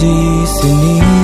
di sini